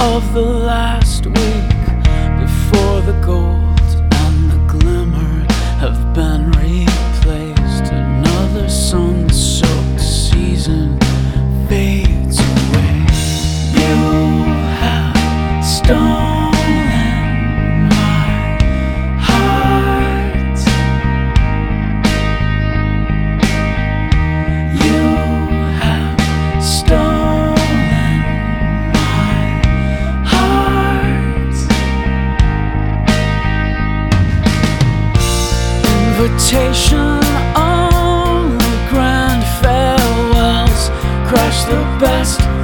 of the last week before the goal. invitation on the grand farewells crush the best.